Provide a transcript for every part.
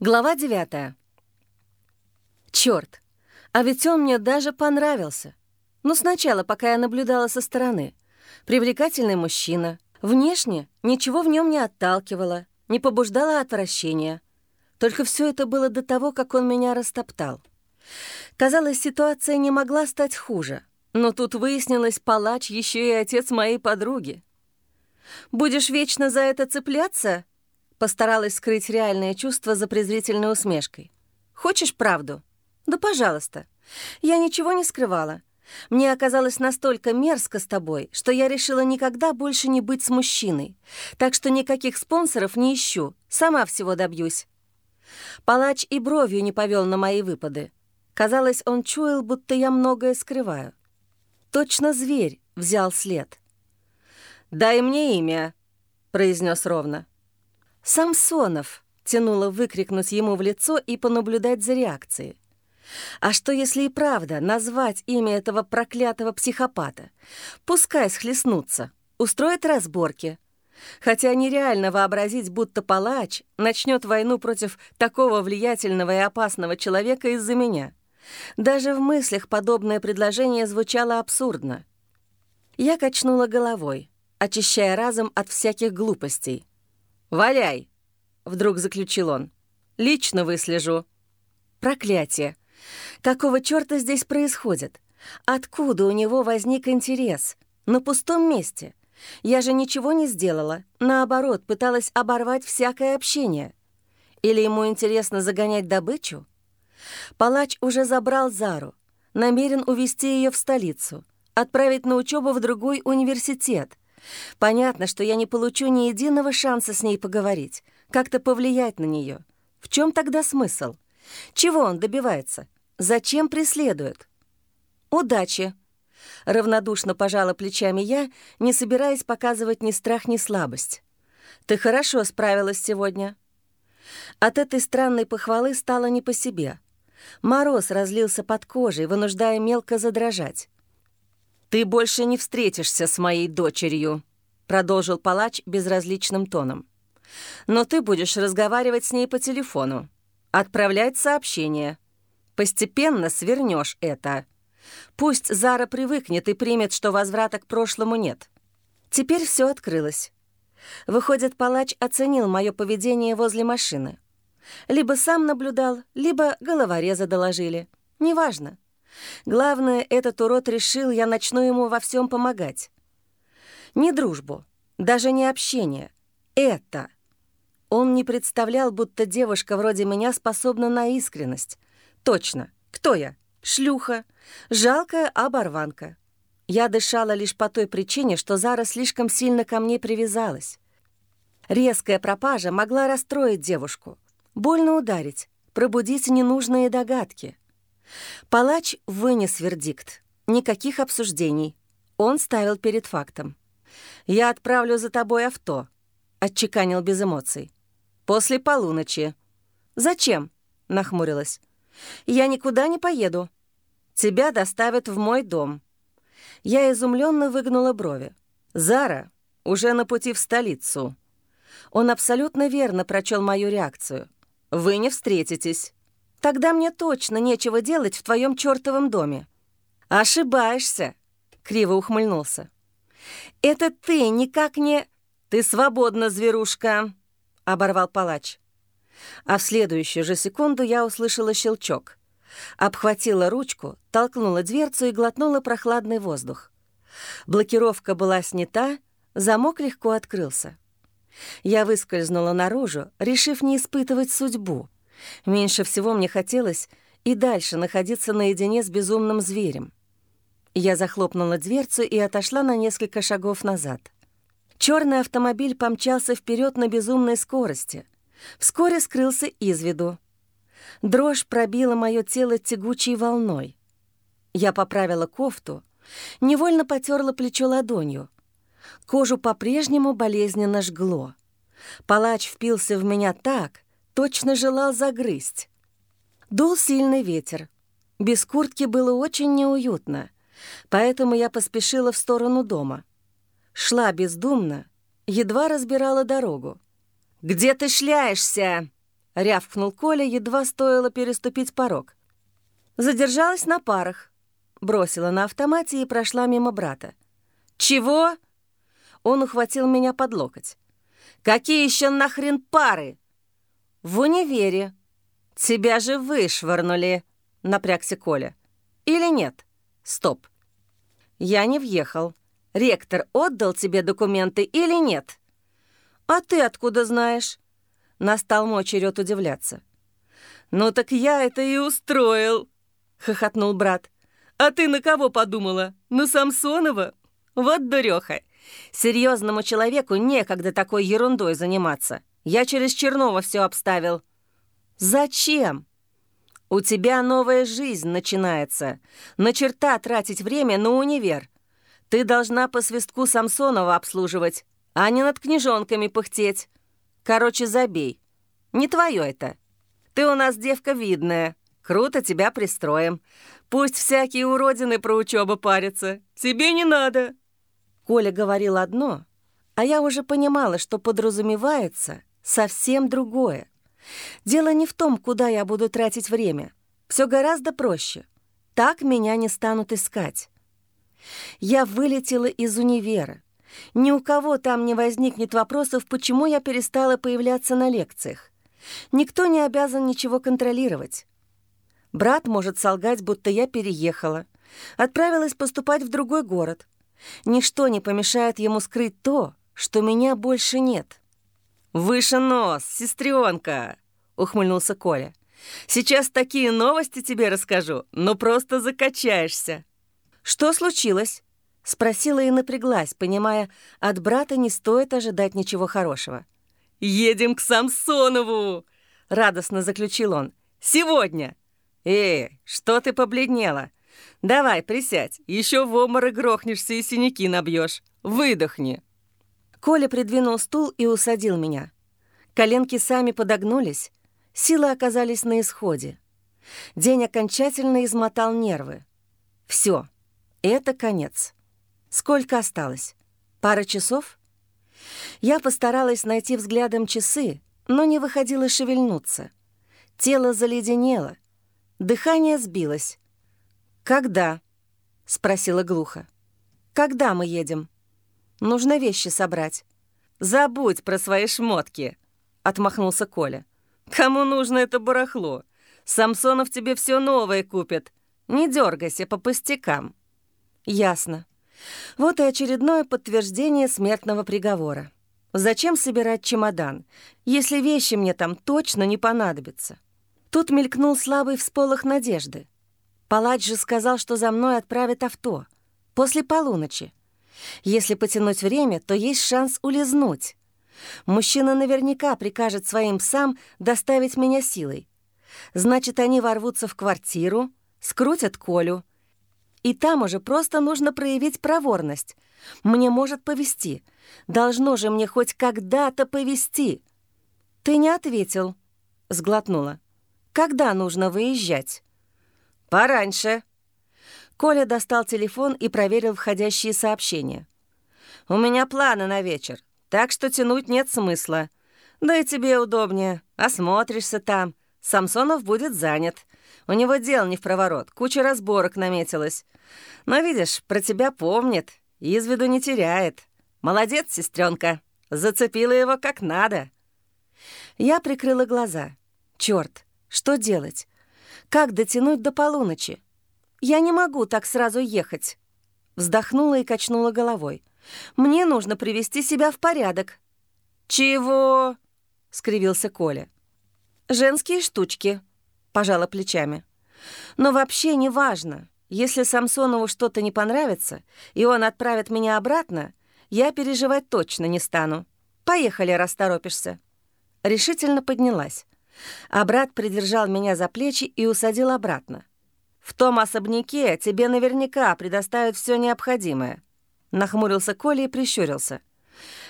Глава 9. Черт, а ведь он мне даже понравился. Ну, сначала, пока я наблюдала со стороны. Привлекательный мужчина. Внешне ничего в нем не отталкивало, не побуждало отвращения. Только все это было до того, как он меня растоптал. Казалось, ситуация не могла стать хуже. Но тут выяснилось, палач еще и отец моей подруги. «Будешь вечно за это цепляться?» Постаралась скрыть реальное чувство за презрительной усмешкой. «Хочешь правду? Да пожалуйста. Я ничего не скрывала. Мне оказалось настолько мерзко с тобой, что я решила никогда больше не быть с мужчиной. Так что никаких спонсоров не ищу, сама всего добьюсь». Палач и бровью не повел на мои выпады. Казалось, он чуял, будто я многое скрываю. Точно зверь взял след. «Дай мне имя», — произнес ровно. «Самсонов!» — тянуло выкрикнуть ему в лицо и понаблюдать за реакцией. А что, если и правда назвать имя этого проклятого психопата? Пускай схлестнутся, устроят разборки. Хотя нереально вообразить, будто палач начнет войну против такого влиятельного и опасного человека из-за меня. Даже в мыслях подобное предложение звучало абсурдно. Я качнула головой, очищая разум от всяких глупостей. «Валяй!» — вдруг заключил он. «Лично выслежу». Проклятие! Какого черта здесь происходит? Откуда у него возник интерес? На пустом месте. Я же ничего не сделала. Наоборот, пыталась оборвать всякое общение. Или ему интересно загонять добычу? Палач уже забрал Зару, намерен увезти ее в столицу, отправить на учебу в другой университет — Понятно, что я не получу ни единого шанса с ней поговорить, как-то повлиять на нее. В чем тогда смысл? Чего он добивается? Зачем преследует? Удачи! Равнодушно пожала плечами я, не собираясь показывать ни страх, ни слабость. Ты хорошо справилась сегодня. От этой странной похвалы стало не по себе. Мороз разлился под кожей, вынуждая мелко задрожать. «Ты больше не встретишься с моей дочерью», — продолжил палач безразличным тоном. «Но ты будешь разговаривать с ней по телефону, отправлять сообщения. Постепенно свернешь это. Пусть Зара привыкнет и примет, что возврата к прошлому нет». Теперь все открылось. Выходит, палач оценил мое поведение возле машины. Либо сам наблюдал, либо головореза доложили. Неважно. Главное, этот урод решил, я начну ему во всем помогать. Не дружбу, даже не общение. Это. Он не представлял, будто девушка вроде меня способна на искренность. Точно. Кто я? Шлюха. Жалкая оборванка. Я дышала лишь по той причине, что Зара слишком сильно ко мне привязалась. Резкая пропажа могла расстроить девушку, больно ударить, пробудить ненужные догадки — Палач вынес вердикт. Никаких обсуждений. Он ставил перед фактом. «Я отправлю за тобой авто», — отчеканил без эмоций. «После полуночи». «Зачем?» — нахмурилась. «Я никуда не поеду. Тебя доставят в мой дом». Я изумленно выгнула брови. «Зара уже на пути в столицу». Он абсолютно верно прочел мою реакцию. «Вы не встретитесь». Тогда мне точно нечего делать в твоем чертовом доме». «Ошибаешься», — криво ухмыльнулся. «Это ты никак не...» «Ты свободна, зверушка», — оборвал палач. А в следующую же секунду я услышала щелчок. Обхватила ручку, толкнула дверцу и глотнула прохладный воздух. Блокировка была снята, замок легко открылся. Я выскользнула наружу, решив не испытывать судьбу — Меньше всего мне хотелось и дальше находиться наедине с безумным зверем. Я захлопнула дверцу и отошла на несколько шагов назад. Черный автомобиль помчался вперед на безумной скорости. Вскоре скрылся из виду. Дрожь пробила мое тело тягучей волной. Я поправила кофту, невольно потерла плечо ладонью. Кожу по-прежнему болезненно жгло. Палач впился в меня так, точно желал загрызть. Дул сильный ветер. Без куртки было очень неуютно, поэтому я поспешила в сторону дома. Шла бездумно, едва разбирала дорогу. «Где ты шляешься?» — рявкнул Коля, едва стоило переступить порог. Задержалась на парах. Бросила на автомате и прошла мимо брата. «Чего?» Он ухватил меня под локоть. «Какие еще нахрен пары?» «В универе. Тебя же вышвырнули», — напрягся Коля. «Или нет? Стоп. Я не въехал. Ректор отдал тебе документы или нет?» «А ты откуда знаешь?» Настал мой черед удивляться. «Ну так я это и устроил», — хохотнул брат. «А ты на кого подумала? На Самсонова? Вот дуреха. Серьезному человеку некогда такой ерундой заниматься. Я через Чернова все обставил». «Зачем?» «У тебя новая жизнь начинается. На черта тратить время на универ. Ты должна по свистку Самсонова обслуживать, а не над книжонками пыхтеть. Короче, забей. Не твое это. Ты у нас девка видная. Круто тебя пристроим. Пусть всякие уродины про учебу парятся. Тебе не надо». Коля говорил одно, а я уже понимала, что подразумевается совсем другое. Дело не в том, куда я буду тратить время. Все гораздо проще. Так меня не станут искать. Я вылетела из универа. Ни у кого там не возникнет вопросов, почему я перестала появляться на лекциях. Никто не обязан ничего контролировать. Брат может солгать, будто я переехала. Отправилась поступать в другой город. Ничто не помешает ему скрыть то, что меня больше нет. «Выше нос, сестренка!» — ухмыльнулся Коля. «Сейчас такие новости тебе расскажу, но просто закачаешься». «Что случилось?» — спросила и напряглась, понимая, от брата не стоит ожидать ничего хорошего. «Едем к Самсонову!» — радостно заключил он. «Сегодня!» «Эй, что ты побледнела? Давай, присядь, еще в обморок грохнешься и синяки набьешь. Выдохни!» Коля придвинул стул и усадил меня. Коленки сами подогнулись, силы оказались на исходе. День окончательно измотал нервы. Все, это конец. Сколько осталось? Пара часов? Я постаралась найти взглядом часы, но не выходило шевельнуться. Тело заледенело, дыхание сбилось. «Когда?» — спросила глухо. «Когда мы едем?» Нужно вещи собрать». «Забудь про свои шмотки», — отмахнулся Коля. «Кому нужно это барахло? Самсонов тебе все новое купит. Не дергайся по пустякам». «Ясно. Вот и очередное подтверждение смертного приговора. Зачем собирать чемодан, если вещи мне там точно не понадобятся?» Тут мелькнул слабый всполох надежды. Палач же сказал, что за мной отправят авто. После полуночи. Если потянуть время, то есть шанс улизнуть. Мужчина наверняка прикажет своим псам доставить меня силой. Значит, они ворвутся в квартиру, скрутят Колю. И там уже просто нужно проявить проворность. Мне может повести. Должно же мне хоть когда-то повести. «Ты не ответил», — сглотнула. «Когда нужно выезжать?» «Пораньше», Коля достал телефон и проверил входящие сообщения. «У меня планы на вечер, так что тянуть нет смысла. Да и тебе удобнее. Осмотришься там. Самсонов будет занят. У него дел не в проворот, куча разборок наметилась. Но, видишь, про тебя помнит, из виду не теряет. Молодец, сестренка, зацепила его как надо». Я прикрыла глаза. Черт, что делать? Как дотянуть до полуночи? «Я не могу так сразу ехать», — вздохнула и качнула головой. «Мне нужно привести себя в порядок». «Чего?» — скривился Коля. «Женские штучки», — пожала плечами. «Но вообще не важно. Если Самсонову что-то не понравится, и он отправит меня обратно, я переживать точно не стану. Поехали, раз торопишься». Решительно поднялась. А брат придержал меня за плечи и усадил обратно. В том особняке тебе наверняка предоставят все необходимое». Нахмурился Коля и прищурился.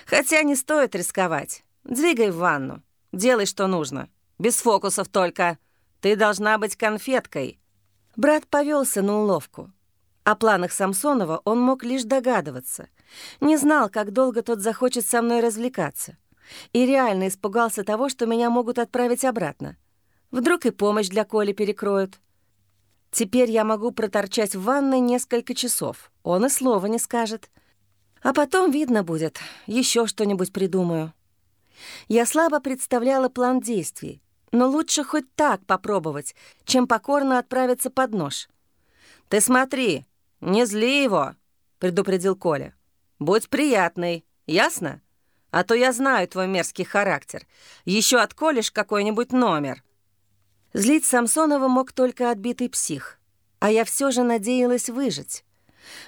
«Хотя не стоит рисковать. Двигай в ванну. Делай, что нужно. Без фокусов только. Ты должна быть конфеткой». Брат повелся на уловку. О планах Самсонова он мог лишь догадываться. Не знал, как долго тот захочет со мной развлекаться. и реально испугался того, что меня могут отправить обратно. Вдруг и помощь для Коли перекроют. Теперь я могу проторчать в ванной несколько часов. Он и слова не скажет. А потом видно будет. Еще что-нибудь придумаю. Я слабо представляла план действий, но лучше хоть так попробовать, чем покорно отправиться под нож. «Ты смотри, не зли его», — предупредил Коля. «Будь приятный, ясно? А то я знаю твой мерзкий характер. Еще отколешь какой-нибудь номер». Злить Самсонова мог только отбитый псих, а я все же надеялась выжить.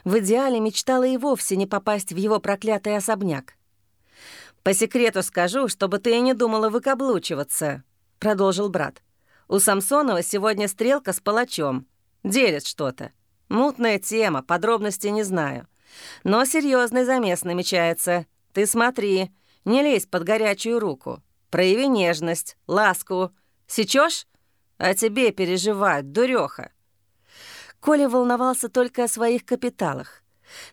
В идеале мечтала и вовсе не попасть в его проклятый особняк. «По секрету скажу, чтобы ты и не думала выкаблучиваться», — продолжил брат. «У Самсонова сегодня стрелка с палачом. Делит что-то. Мутная тема, подробностей не знаю. Но серьезный замес намечается. Ты смотри, не лезь под горячую руку. Прояви нежность, ласку. Сечешь? А тебе переживать, дуреха. Коля волновался только о своих капиталах.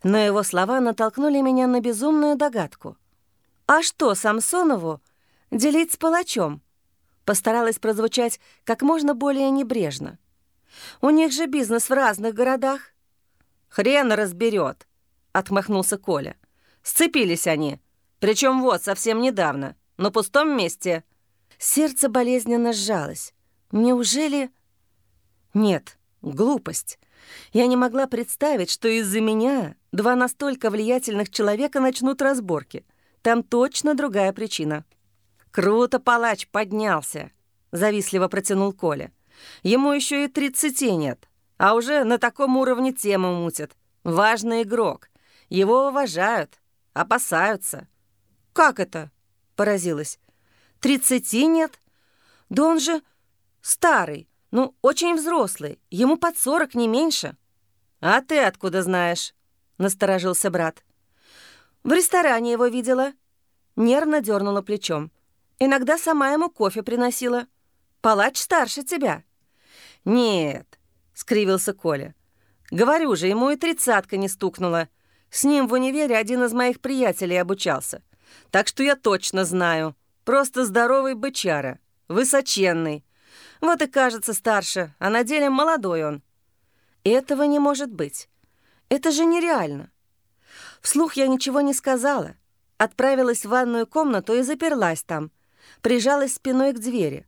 Но его слова натолкнули меня на безумную догадку. «А что Самсонову делить с палачом?» Постаралась прозвучать как можно более небрежно. «У них же бизнес в разных городах». «Хрен разберет, отмахнулся Коля. «Сцепились они, причем вот совсем недавно, на пустом месте». Сердце болезненно сжалось. «Неужели...» «Нет, Глупость. Я не могла представить, что из-за меня два настолько влиятельных человека начнут разборки. Там точно другая причина. «Круто палач поднялся», — завистливо протянул Коля. «Ему еще и тридцати нет, а уже на таком уровне тему мутит. Важный игрок. Его уважают, опасаются». «Как это?» — поразилась. «Тридцати нет? Да он же старый, ну, очень взрослый, ему под сорок, не меньше». «А ты откуда знаешь?» — насторожился брат. «В ресторане его видела». Нервно дернула плечом. «Иногда сама ему кофе приносила. Палач старше тебя». «Нет», — скривился Коля. «Говорю же, ему и тридцатка не стукнула. С ним в универе один из моих приятелей обучался. Так что я точно знаю. Просто здоровый бычара, высоченный, вот и кажется старше, а на деле молодой он. Этого не может быть. Это же нереально. Вслух я ничего не сказала. Отправилась в ванную комнату и заперлась там. Прижалась спиной к двери.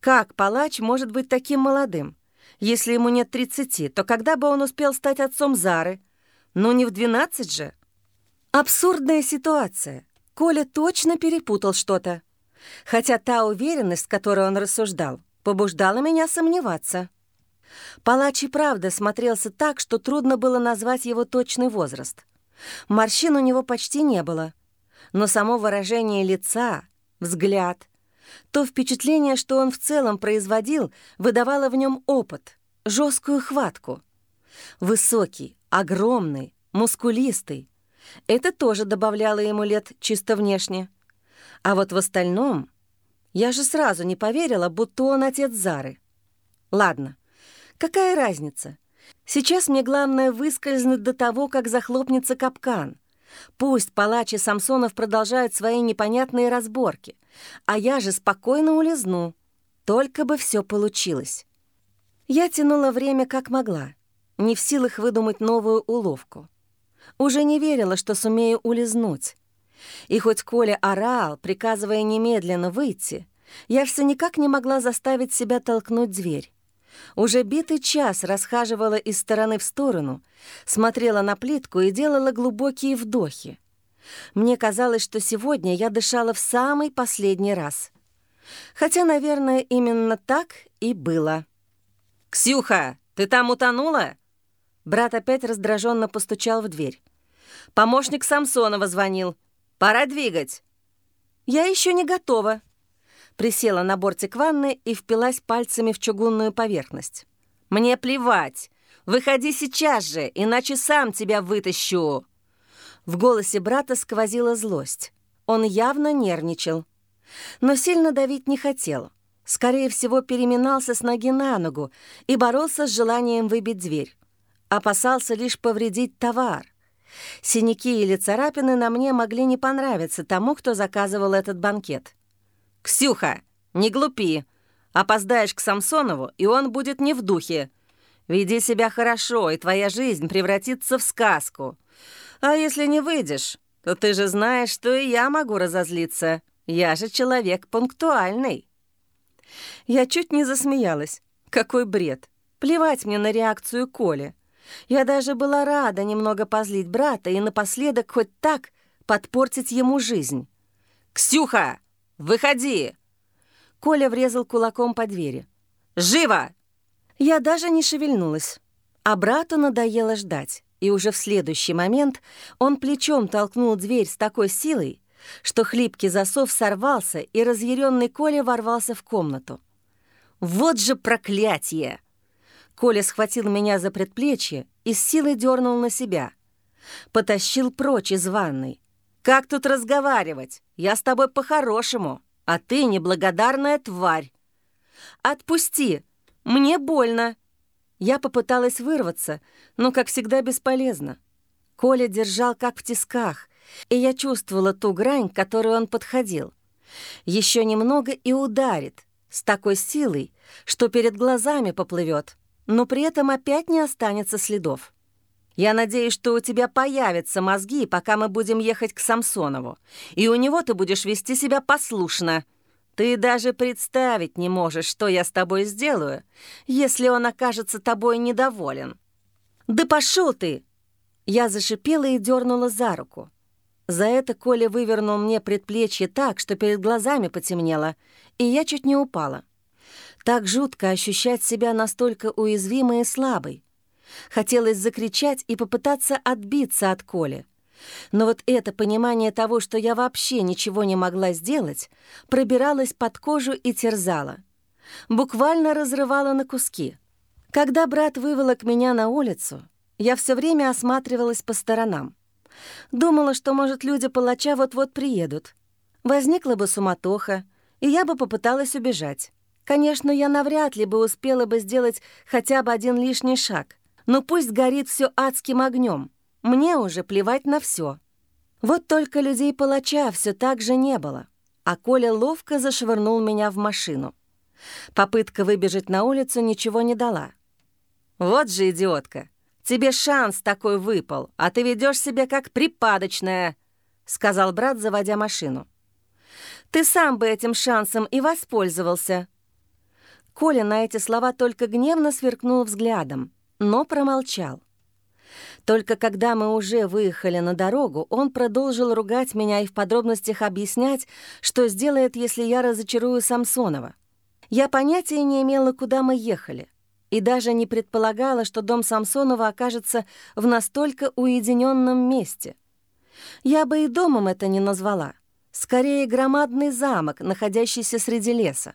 Как палач может быть таким молодым? Если ему нет 30, то когда бы он успел стать отцом Зары? Ну, не в 12 же. Абсурдная ситуация. Коля точно перепутал что-то. Хотя та уверенность, с которой он рассуждал, побуждало меня сомневаться. Палач и правда смотрелся так, что трудно было назвать его точный возраст. Морщин у него почти не было. Но само выражение лица, взгляд, то впечатление, что он в целом производил, выдавало в нем опыт, жесткую хватку. Высокий, огромный, мускулистый. Это тоже добавляло ему лет чисто внешне. А вот в остальном я же сразу не поверила, будто он отец Зары. Ладно, какая разница? Сейчас мне главное выскользнуть до того, как захлопнется капкан. Пусть палач и Самсонов продолжают свои непонятные разборки, а я же спокойно улизну. Только бы все получилось. Я тянула время как могла, не в силах выдумать новую уловку. Уже не верила, что сумею улизнуть. И хоть Коля орал, приказывая немедленно выйти, я все никак не могла заставить себя толкнуть дверь. Уже битый час расхаживала из стороны в сторону, смотрела на плитку и делала глубокие вдохи. Мне казалось, что сегодня я дышала в самый последний раз. Хотя, наверное, именно так и было. «Ксюха, ты там утонула?» Брат опять раздраженно постучал в дверь. «Помощник Самсонова звонил. Пора двигать». «Я еще не готова», Присела на бортик ванны и впилась пальцами в чугунную поверхность. «Мне плевать! Выходи сейчас же, иначе сам тебя вытащу!» В голосе брата сквозила злость. Он явно нервничал. Но сильно давить не хотел. Скорее всего, переминался с ноги на ногу и боролся с желанием выбить дверь. Опасался лишь повредить товар. Синяки или царапины на мне могли не понравиться тому, кто заказывал этот банкет. «Ксюха, не глупи. Опоздаешь к Самсонову, и он будет не в духе. Веди себя хорошо, и твоя жизнь превратится в сказку. А если не выйдешь, то ты же знаешь, что и я могу разозлиться. Я же человек пунктуальный». Я чуть не засмеялась. Какой бред. Плевать мне на реакцию Коли. Я даже была рада немного позлить брата и напоследок хоть так подпортить ему жизнь. «Ксюха, выходи!» Коля врезал кулаком по двери. «Живо!» Я даже не шевельнулась. А брату надоело ждать, и уже в следующий момент он плечом толкнул дверь с такой силой, что хлипкий засов сорвался, и разъяренный Коля ворвался в комнату. «Вот же проклятие!» Коля схватил меня за предплечье и с силой дернул на себя. Потащил прочь из ванной. «Как тут разговаривать? Я с тобой по-хорошему, а ты неблагодарная тварь!» «Отпусти! Мне больно!» Я попыталась вырваться, но, как всегда, бесполезно. Коля держал как в тисках, и я чувствовала ту грань, к которой он подходил. Еще немного и ударит, с такой силой, что перед глазами поплывет но при этом опять не останется следов. Я надеюсь, что у тебя появятся мозги, пока мы будем ехать к Самсонову, и у него ты будешь вести себя послушно. Ты даже представить не можешь, что я с тобой сделаю, если он окажется тобой недоволен. Да пошел ты! Я зашипела и дернула за руку. За это Коля вывернул мне предплечье так, что перед глазами потемнело, и я чуть не упала. Так жутко ощущать себя настолько уязвимой и слабой. Хотелось закричать и попытаться отбиться от Коли. Но вот это понимание того, что я вообще ничего не могла сделать, пробиралось под кожу и терзало. Буквально разрывало на куски. Когда брат выволок меня на улицу, я все время осматривалась по сторонам. Думала, что, может, люди палача вот-вот приедут. Возникла бы суматоха, и я бы попыталась убежать. Конечно, я навряд ли бы успела бы сделать хотя бы один лишний шаг. Но пусть горит все адским огнем. Мне уже плевать на все. Вот только людей-палача все так же не было. А Коля ловко зашвырнул меня в машину. Попытка выбежать на улицу ничего не дала. «Вот же идиотка! Тебе шанс такой выпал, а ты ведешь себя как припадочная», — сказал брат, заводя машину. «Ты сам бы этим шансом и воспользовался», Коля на эти слова только гневно сверкнул взглядом, но промолчал. Только когда мы уже выехали на дорогу, он продолжил ругать меня и в подробностях объяснять, что сделает, если я разочарую Самсонова. Я понятия не имела, куда мы ехали, и даже не предполагала, что дом Самсонова окажется в настолько уединенном месте. Я бы и домом это не назвала. Скорее, громадный замок, находящийся среди леса.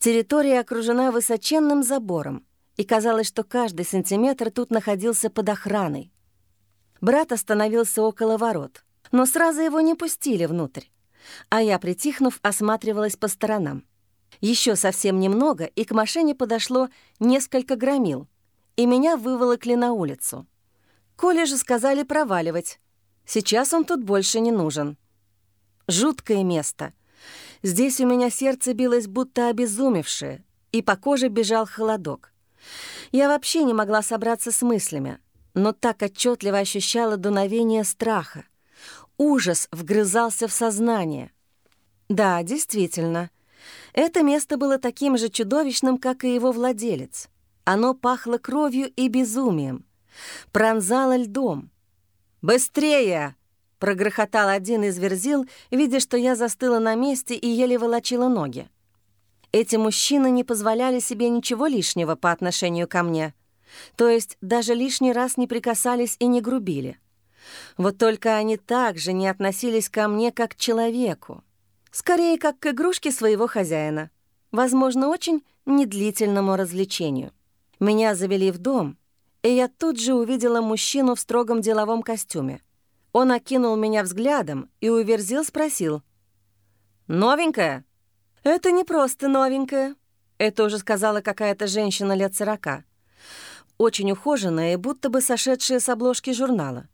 Территория окружена высоченным забором, и казалось, что каждый сантиметр тут находился под охраной. Брат остановился около ворот, но сразу его не пустили внутрь, а я, притихнув, осматривалась по сторонам. Еще совсем немного, и к машине подошло несколько громил, и меня выволокли на улицу. Коле же сказали проваливать. Сейчас он тут больше не нужен. Жуткое место — Здесь у меня сердце билось будто обезумевшее, и по коже бежал холодок. Я вообще не могла собраться с мыслями, но так отчетливо ощущала дуновение страха. Ужас вгрызался в сознание. Да, действительно, это место было таким же чудовищным, как и его владелец. Оно пахло кровью и безумием, пронзало льдом. «Быстрее!» Прогрохотал один из верзил, видя, что я застыла на месте и еле волочила ноги. Эти мужчины не позволяли себе ничего лишнего по отношению ко мне. То есть даже лишний раз не прикасались и не грубили. Вот только они также не относились ко мне как к человеку. Скорее, как к игрушке своего хозяина. Возможно, очень недлительному развлечению. Меня завели в дом, и я тут же увидела мужчину в строгом деловом костюме. Он окинул меня взглядом и уверзил спросил. «Новенькая?» «Это не просто новенькая», — это уже сказала какая-то женщина лет сорока. Очень ухоженная и будто бы сошедшая с обложки журнала.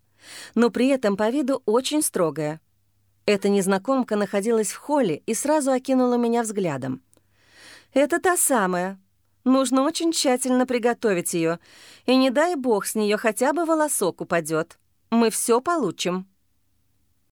но при этом по виду очень строгая. Эта незнакомка находилась в холле и сразу окинула меня взглядом. «Это та самая. Нужно очень тщательно приготовить ее, и не дай бог с нее хотя бы волосок упадет. Мы все получим».